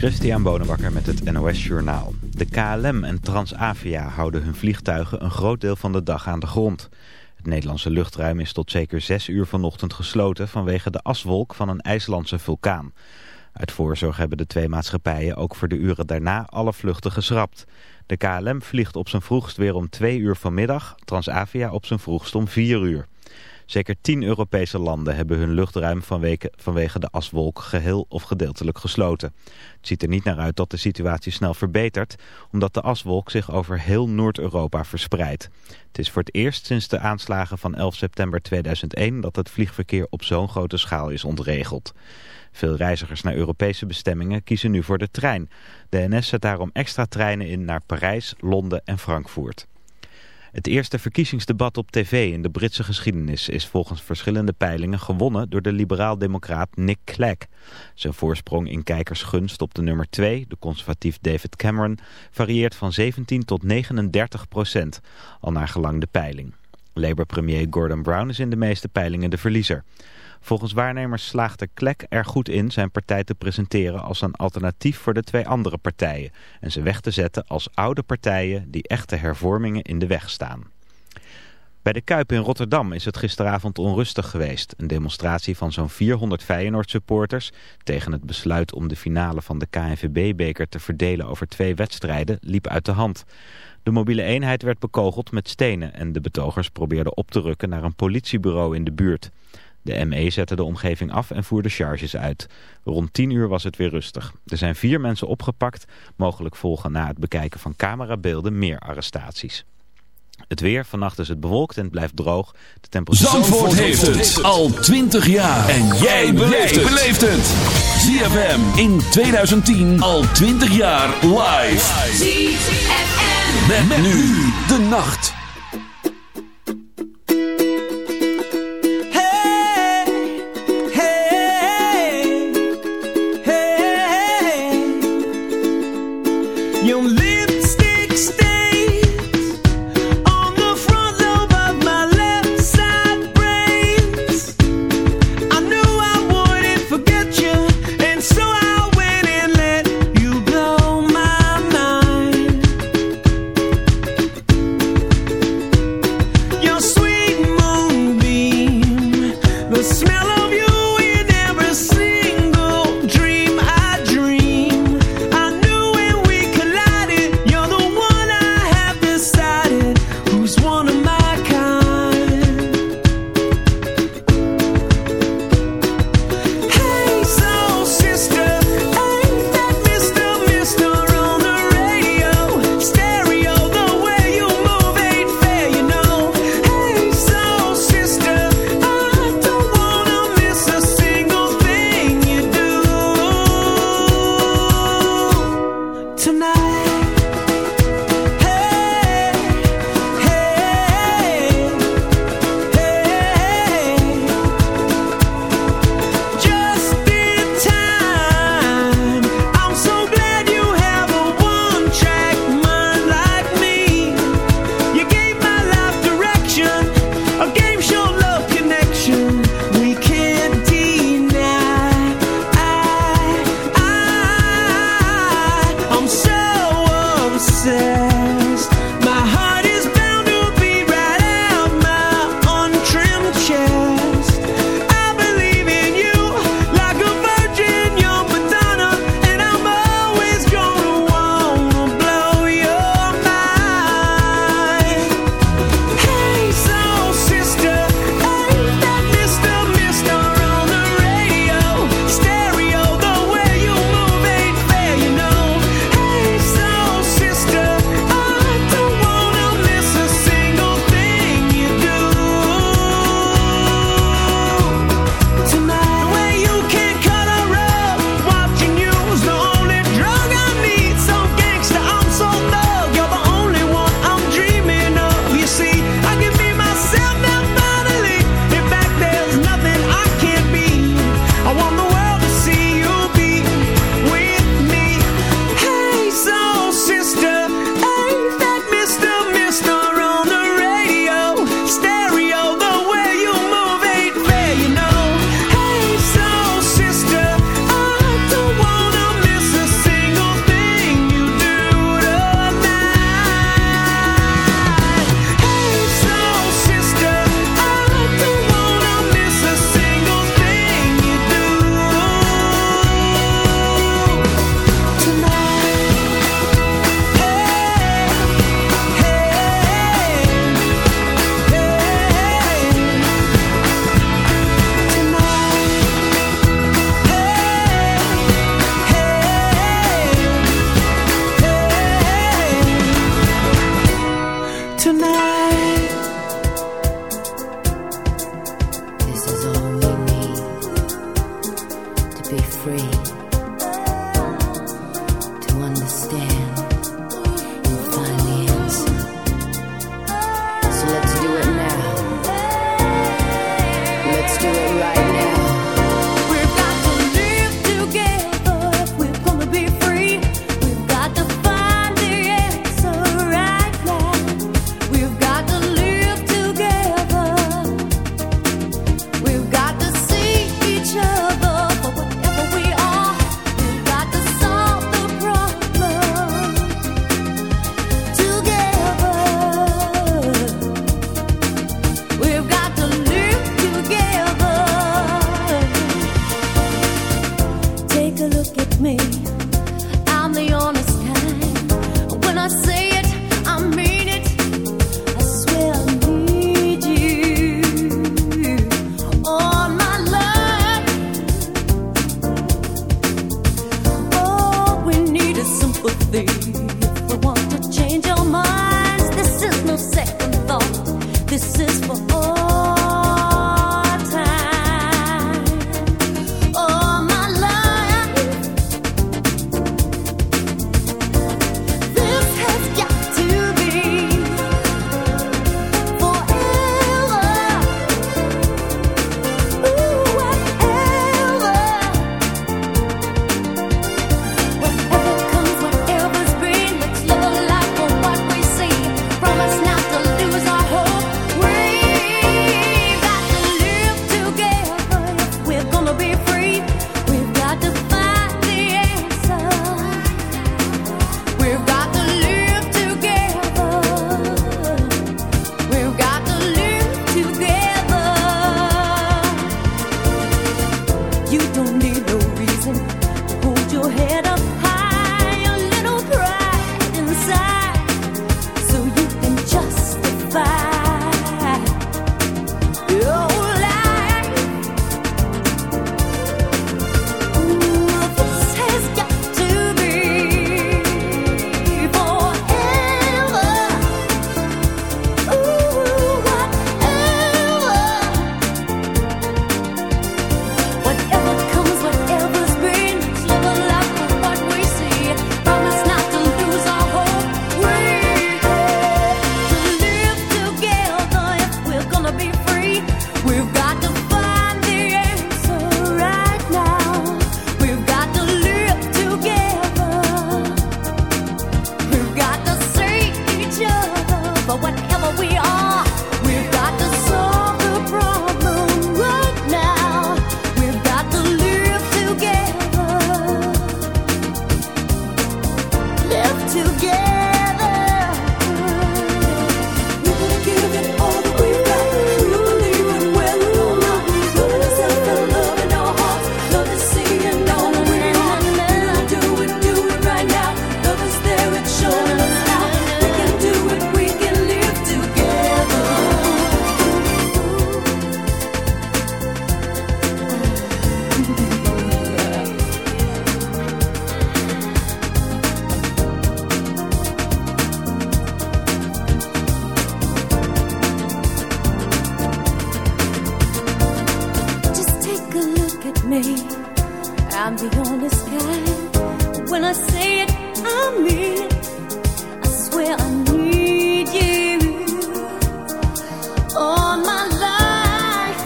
Christian Bonenbakker met het NOS Journaal. De KLM en Transavia houden hun vliegtuigen een groot deel van de dag aan de grond. Het Nederlandse luchtruim is tot zeker zes uur vanochtend gesloten vanwege de aswolk van een IJslandse vulkaan. Uit voorzorg hebben de twee maatschappijen ook voor de uren daarna alle vluchten geschrapt. De KLM vliegt op zijn vroegst weer om twee uur vanmiddag, Transavia op zijn vroegst om vier uur. Zeker tien Europese landen hebben hun luchtruim vanwege, de aswolk geheel of gedeeltelijk gesloten. Het ziet er niet naar uit dat de situatie snel verbetert, omdat de aswolk zich over heel Noord-Europa verspreidt. Het is voor het eerst sinds de aanslagen van 11 september 2001 dat het vliegverkeer op zo'n grote schaal is ontregeld. Veel reizigers naar Europese bestemmingen kiezen nu voor de trein. De NS zet daarom extra treinen in naar Parijs, Londen en Frankfurt. Het eerste verkiezingsdebat op tv in de Britse geschiedenis is volgens verschillende peilingen gewonnen door de liberaal-democraat Nick Clegg. Zijn voorsprong in kijkersgunst op de nummer 2, de conservatief David Cameron, varieert van 17 tot 39 procent, al naar gelang de peiling. Labour-premier Gordon Brown is in de meeste peilingen de verliezer. Volgens waarnemers slaagde Klek er goed in zijn partij te presenteren als een alternatief voor de twee andere partijen en ze weg te zetten als oude partijen die echte hervormingen in de weg staan. Bij de Kuip in Rotterdam is het gisteravond onrustig geweest. Een demonstratie van zo'n 400 Feyenoord-supporters tegen het besluit om de finale van de KNVB-beker te verdelen over twee wedstrijden liep uit de hand. De mobiele eenheid werd bekogeld met stenen en de betogers probeerden op te rukken naar een politiebureau in de buurt. De ME zette de omgeving af en voerde charges uit. Rond 10 uur was het weer rustig. Er zijn vier mensen opgepakt. Mogelijk volgen na het bekijken van camerabeelden meer arrestaties. Het weer, vannacht is het bewolkt en het blijft droog. De temperatuur... Zandvoort, heeft het al 20 jaar. En jij beleeft het. ZFM in 2010 al 20 jaar live. ZFM. met nu de nacht. me. I'm the honest guy. When I say it, I mean it. I swear I need you all my life.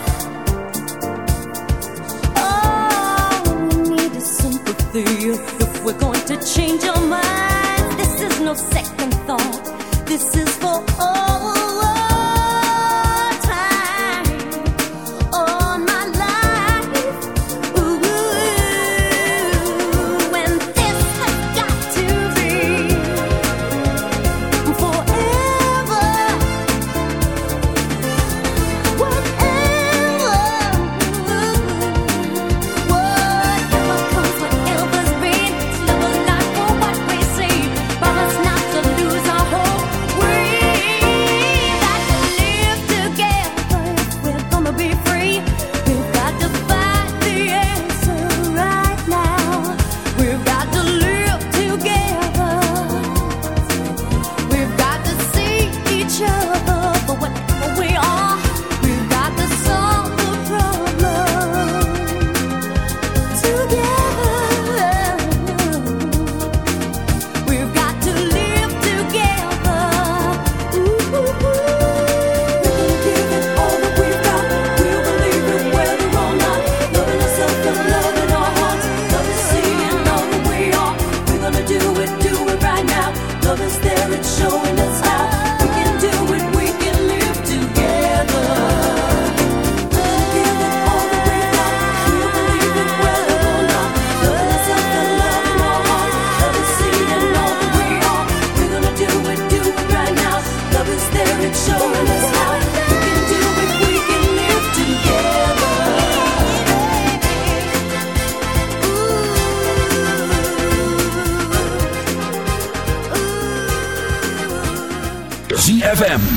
Oh, we need a sympathy if, we're going to change our mind. This is no second thought. This is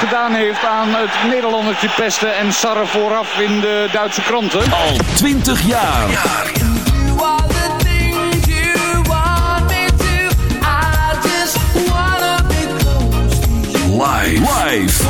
Gedaan heeft aan het Nederlandertje pesten en sarren vooraf in de Duitse kranten. Al 20 jaar. Live.